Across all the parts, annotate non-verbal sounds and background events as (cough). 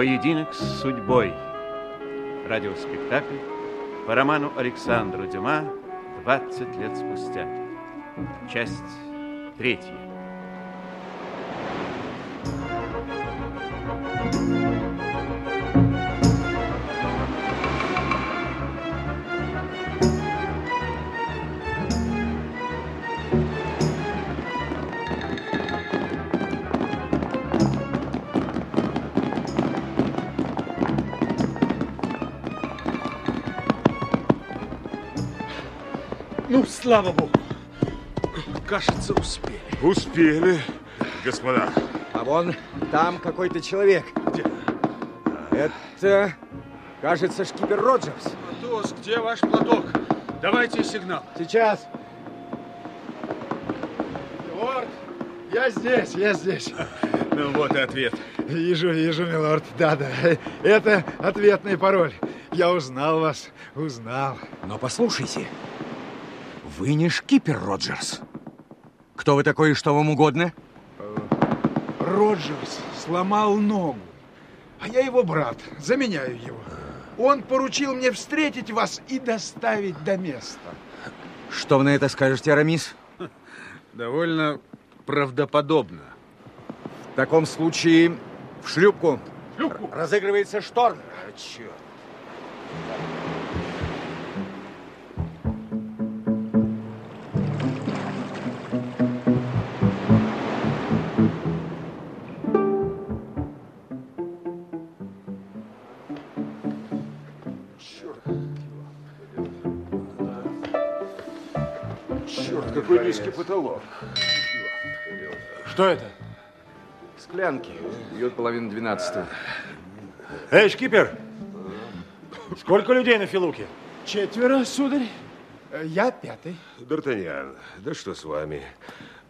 Поединок с судьбой. Радиоспектакль по роману Александра Дюма «20 лет спустя». Часть третья. Слава богу. Кажется, успели. Успели, господа. А вон там какой-то человек. Где? Это, кажется, шкипер Роджерс. Атос, где ваш платок? Давайте сигнал. Сейчас. Милорд, я здесь, я здесь. Ну вот и ответ. Вижу, вижу, милорд. Да-да, это ответный пароль. Я узнал вас, узнал. Но послушайте, вы не шкипер Роджерс. Кто вы такой и что вам угодно? Роджерс сломал ногу, а я его брат, заменяю его. Он поручил мне встретить вас и доставить до места. Что вы на это скажете, Арамис? Довольно правдоподобно. В таком случае в шлюпку. Шлюпку? Разыгрывается шторм. А, черт. Черт, какой низкий потолок. Что это? Склянки. Бьет половина двенадцатого. Эй, шкипер! Сколько людей на Филуке? Четверо, сударь. Я пятый. Д'Артаньян, да что с вами?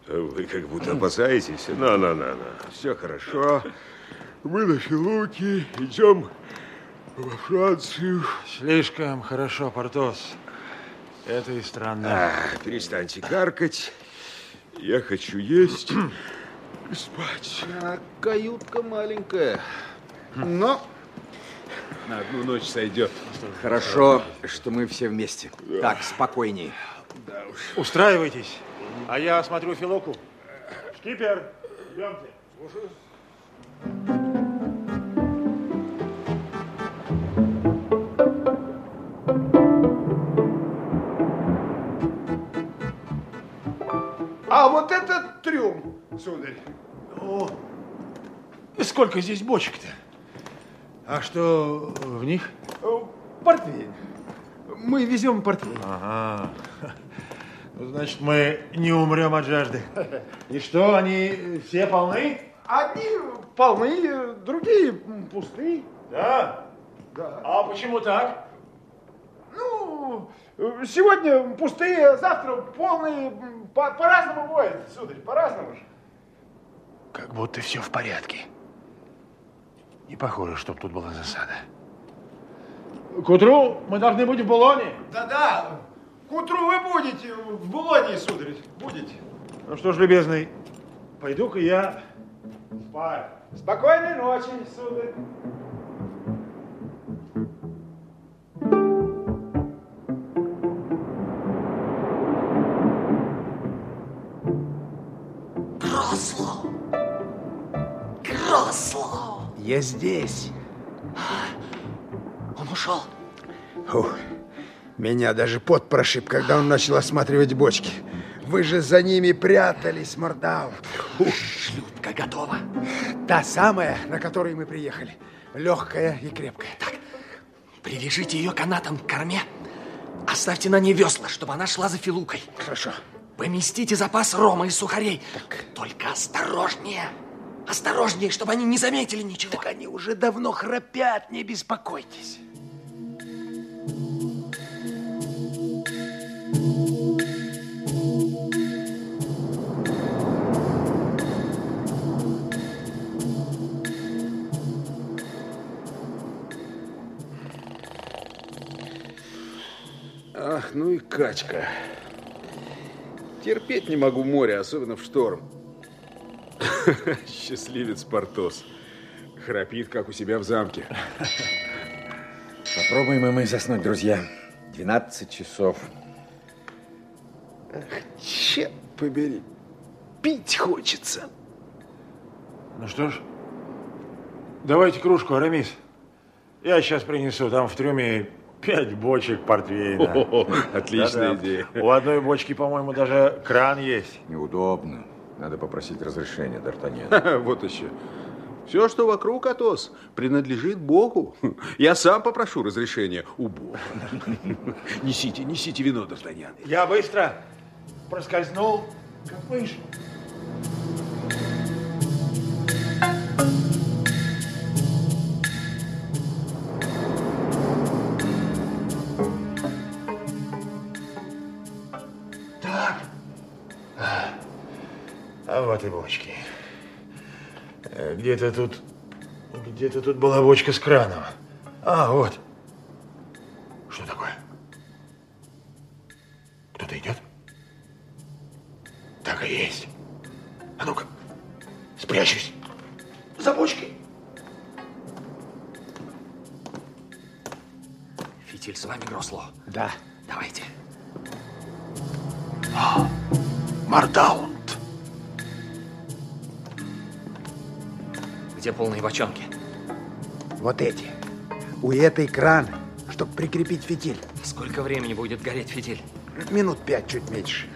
Вы как будто опасаетесь. На-на-на-на. Все хорошо. Мы на Филуке, идем во Францию. Слишком хорошо, Портос. Это и странно. А, перестаньте каркать. Я хочу есть и (clears throat) спать. каютка маленькая. Но на одну ночь сойдет. Хорошо, что мы все вместе. Так, спокойней. Устраивайтесь, а я осмотрю Филуку. Шкипер, идемте. А сударь. О, сколько здесь бочек-то? А что в них? Э, Портвейн. Мы везем портвейн. Ага. Ну, Значит, мы не умрем от жажды. И что, они все полны? Одни полны, другие пусты. Да. Да. А почему так? Ну, сегодня пустые, завтра полные. По- По-разному бывает, сударь, по-разному же. Как будто все в порядке. Не похоже, чтоб тут была засада. К утру мы должны быть в Булоне. Да-да, к утру вы будете в Булонии, сударь, будете. Ну что ж, любезный, пойду-ка я спать. Спокойной ночи, сударь. Я здесь. Он ушел. Ух, меня даже пот прошиб, когда он начал осматривать бочки. Вы же за ними прятались, Мордау. Шлюпка готова. Та самая, на которой мы приехали. Легкая и крепкая. Так, привяжите ее канатом к корме. Оставьте на ней весла, чтобы она шла за Филукой. Хорошо. Поместите запас рома и сухарей. Только осторожнее. Осторожнее, чтобы они не заметили ничего. Так они уже давно храпят, не беспокойтесь. Ах, ну и качка. Терпеть не могу море, особенно в шторм. (laughs) Счастливец Портос. Храпит, как у себя в замке. Попробуем и мы заснуть, друзья. 12 часов. Черт побери. Пить хочется. Ну что ж, давайте кружку, Арамис. Я сейчас принесу. Там в трюме пять бочек портвейна. О, отличная Да-да. идея. У одной бочки, по-моему, даже кран есть. Неудобно. Надо попросить разрешения, Д'Артаньян. (laughs) Вот еще. Все, что вокруг, Атос, принадлежит Богу. (laughs) Я сам попрошу разрешения у Бога. (laughs) Несите, несите вино, Д'Артаньян. Я быстро проскользнул, как вышел. И бочки. Э, Где-то тут, где-то тут была бочка с краном. А, вот. Что такое? Кто-то идет? Так и есть. А ну-ка, спрячусь за бочкой. Фитиль с вами, Гросло? Да. Давайте. Мардаунд. Где полные бочонки? Вот эти. У этой кран, чтобы прикрепить фитиль. Сколько времени будет гореть фитиль? Минут пять, чуть меньше.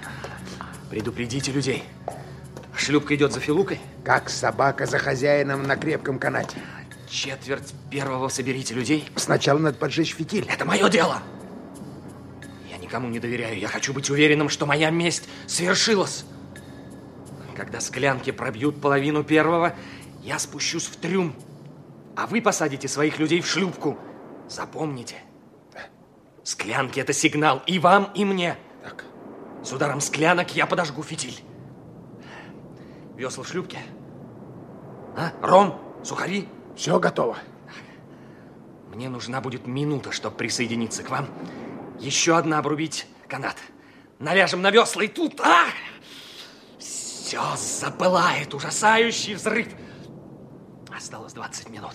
Предупредите людей. Шлюпка идет за Филукой. Как собака за хозяином на крепком канате. Четверть первого соберите людей. Сначала надо поджечь фитиль. Это мое дело. Я никому не доверяю. Я хочу быть уверенным, что моя месть свершилась. Когда склянки пробьют половину первого, я спущусь в трюм, а вы посадите своих людей в шлюпку. Запомните, склянки – это сигнал и вам, и мне. Так. С ударом склянок я подожгу фитиль. Весла в шлюпке? А? Ром? Сухари? Все готово. Мне нужна будет минута, чтобы присоединиться к вам. Еще одна обрубить канат. Навяжем на весла и тут... А! Все запылает. Ужасающий взрыв. Осталось 20 минут.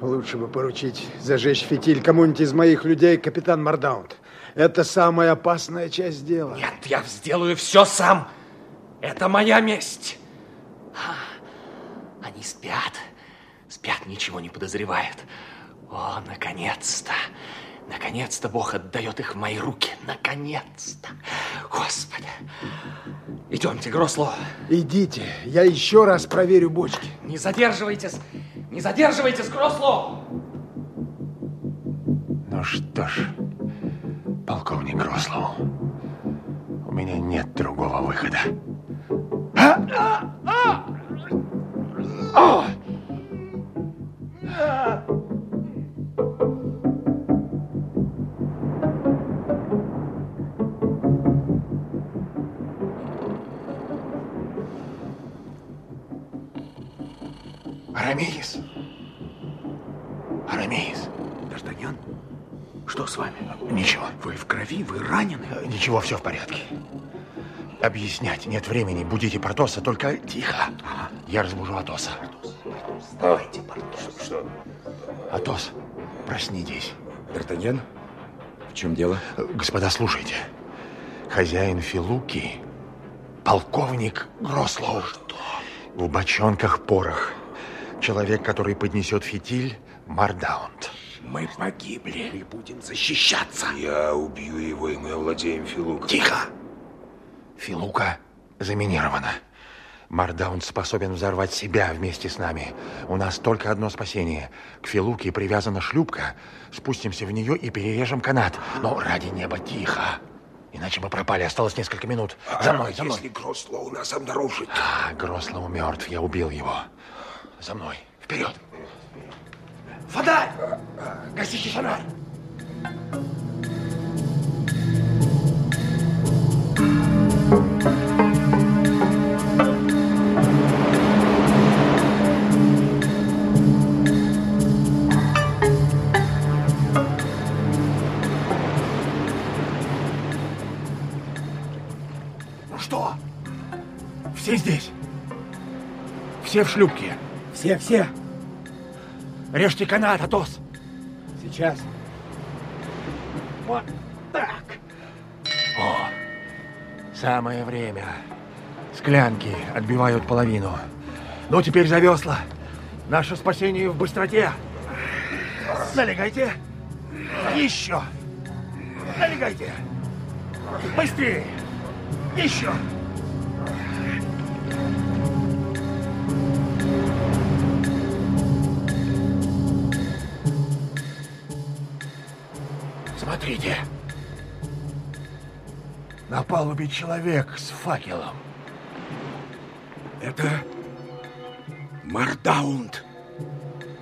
Лучше бы поручить зажечь фитиль кому-нибудь из моих людей, капитан Мардаунд. Это самая опасная часть дела. Нет, я сделаю все сам. Это моя месть. А, Они спят. Спят, ничего не подозревают. О, наконец-то. Наконец-то Бог отдает их в мои руки. Наконец-то. Господи. Идемте, Гросло. Идите, я еще раз проверю бочки. Не задерживайтесь. Не задерживайтесь, Гросло. Ну что ж, полковник Рослоу, у меня нет другого выхода. Арамеис! Арамеис! Д'Артаньян, что с вами? Ничего. Вы в крови, вы ранены? Ничего, все в порядке. Объяснять нет времени. Будите Портоса, только тихо. Я разбужу Атоса. Давайте, Портос. Что? Атос, проснитесь. Д'Артаньян, в чем дело? Господа, слушайте. Хозяин Филуки, полковник Грослоу. Что? В бочонках порох. Человек, который поднесет фитиль, Мардаунд. Мы погибли. Мы будем защищаться. Я убью его, и мы овладеем Филуком. Тихо! Филука заминирована. Мардаунд способен взорвать себя вместе с нами. У нас только одно спасение. К Филуке привязана шлюпка. Спустимся в нее и перережем канат. Но ради неба тихо. Иначе мы пропали. Осталось несколько минут. За мной, за мной. Если Грослоу нас обнаружит. А, Грослоу мертв. Я убил его. За мной. Вперед. Фонарь! Гасите фонарь! Ну что? Все здесь? Все в шлюпке? Все, все. Режьте канат, Атос. Сейчас. Вот так. О, самое время. Склянки отбивают половину. Ну, теперь за весла. Наше спасение в быстроте. Налегайте. Еще. Налегайте. Быстрее. Еще. Смотрите. На палубе человек с факелом. Это Мардаунд.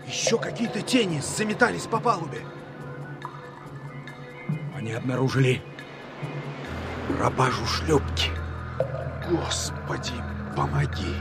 Еще какие-то тени заметались по палубе. Они обнаружили пропажу шлюпки. Господи, помоги.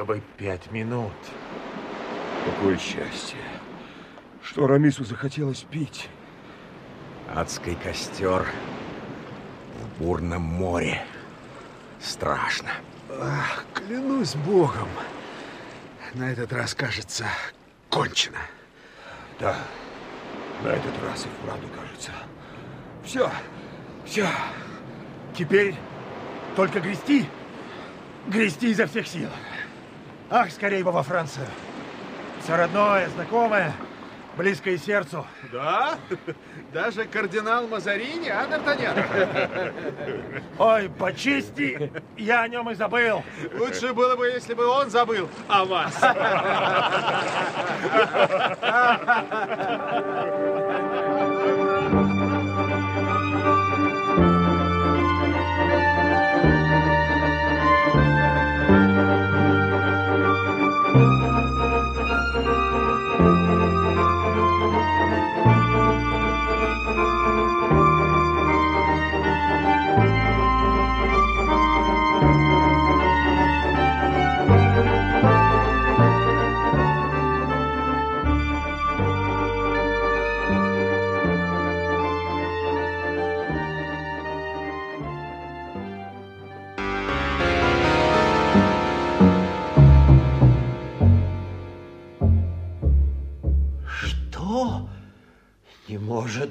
Еще бы пять минут. Какое счастье, что Рамису захотелось пить. Адский костер в бурном море. Страшно. Ах, клянусь богом. На этот раз, кажется, кончено. Да, на этот раз и вправду кажется. Все, все. Теперь только грести. Грести изо всех сил. Ах, скорее бы во Францию. Все родное, знакомое, близкое сердцу. Да? (laughs) Даже кардинал Мазарини, а, Д'Артаньян? (laughs) Ой, по чести, я о нем и забыл. Лучше было бы, если бы он забыл о вас. (laughs)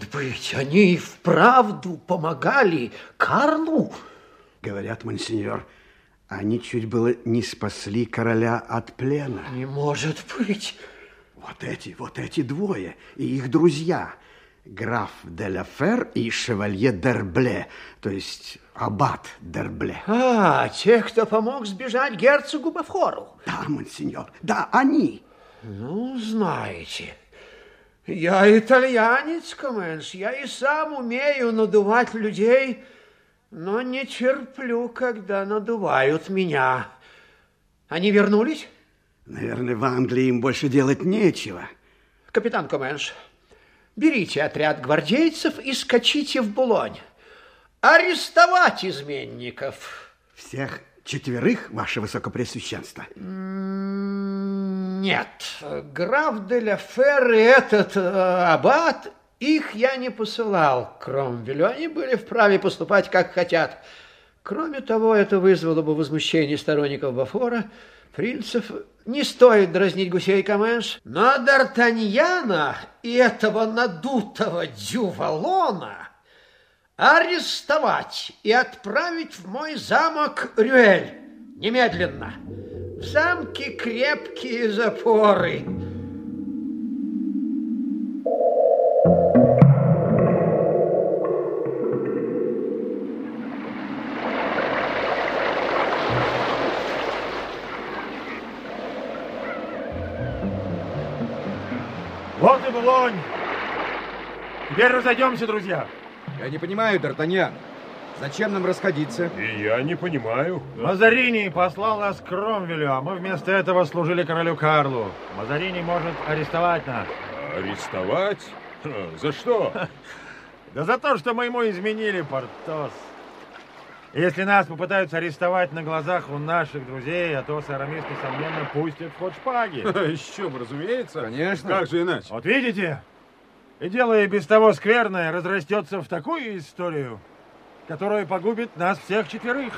может быть, они и вправду помогали Карлу? Говорят, монсеньор, они чуть было не спасли короля от плена. Не может быть. Вот эти, вот эти двое и их друзья. Граф де ла Фер и шевалье Дербле, то есть аббат Дербле. А, те, кто помог сбежать герцогу Бафору. Да, монсеньор, да, они. Ну, знаете, я итальянец, Коменс, я и сам умею надувать людей, но не терплю, когда надувают меня. Они вернулись? Наверное, в Англии им больше делать нечего. Капитан Коменш, берите отряд гвардейцев и скачите в Булонь. Арестовать изменников. Всех четверых, ваше высокопресвященство? Нет, граф де ла Фер и этот э, аббат, их я не посылал к Кромвелю. Они были вправе поступать, как хотят. Кроме того, это вызвало бы возмущение сторонников Бафора, принцев. Не стоит дразнить гусей Каменш. Но Д'Артаньяна и этого надутого дювалона арестовать и отправить в мой замок Рюэль. Немедленно. В замке крепкие запоры. Вот и Булонь. Теперь разойдемся, друзья. Я не понимаю, Д'Артаньян. Зачем нам расходиться? И я не понимаю. Мазарини послал нас к Кромвелю, а мы вместо этого служили королю Карлу. Мазарини может арестовать нас. Арестовать? За что? (laughs) Да за то, что мы ему изменили, Портос. Если нас попытаются арестовать на глазах у наших друзей, Атос и Арамис, несомненно, пустят в ход шпаги. (laughs) Еще бы, разумеется. Конечно. Как же иначе? Вот видите? И дело и без того скверное разрастется в такую историю, которая погубит нас всех четверых.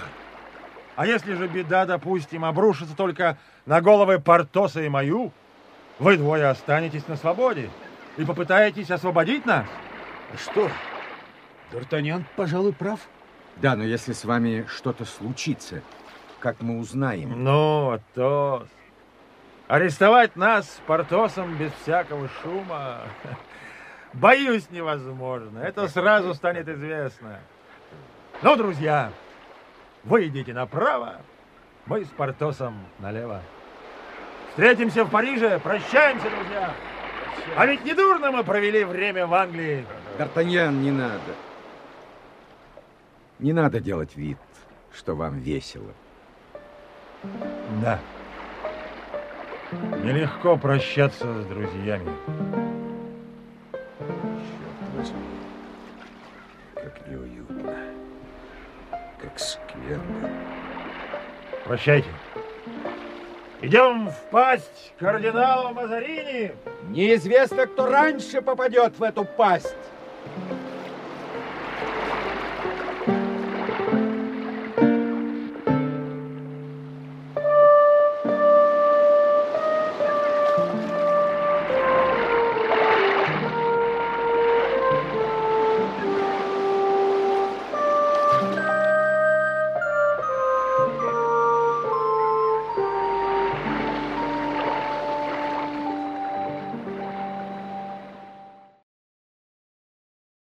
А если же беда, допустим, обрушится только на головы Портоса и мою, вы двое останетесь на свободе и попытаетесь освободить нас. Что? Д'Артаньян, пожалуй, прав. Да, но если с вами что-то случится, как мы узнаем? Ну, Атос, арестовать нас с Портосом без всякого шума, (laughs) боюсь, невозможно. Это сразу станет известно. Ну, друзья, вы идите направо, мы с Портосом налево. Встретимся в Париже, прощаемся, друзья. А ведь не дурно мы провели время в Англии. Д'Артаньян, не надо. Не надо делать вид, что вам весело. Да. Нелегко прощаться с друзьями. Как скверно. Прощайте. Идем в пасть кардинала Мазарини. Неизвестно, кто раньше попадет в эту пасть.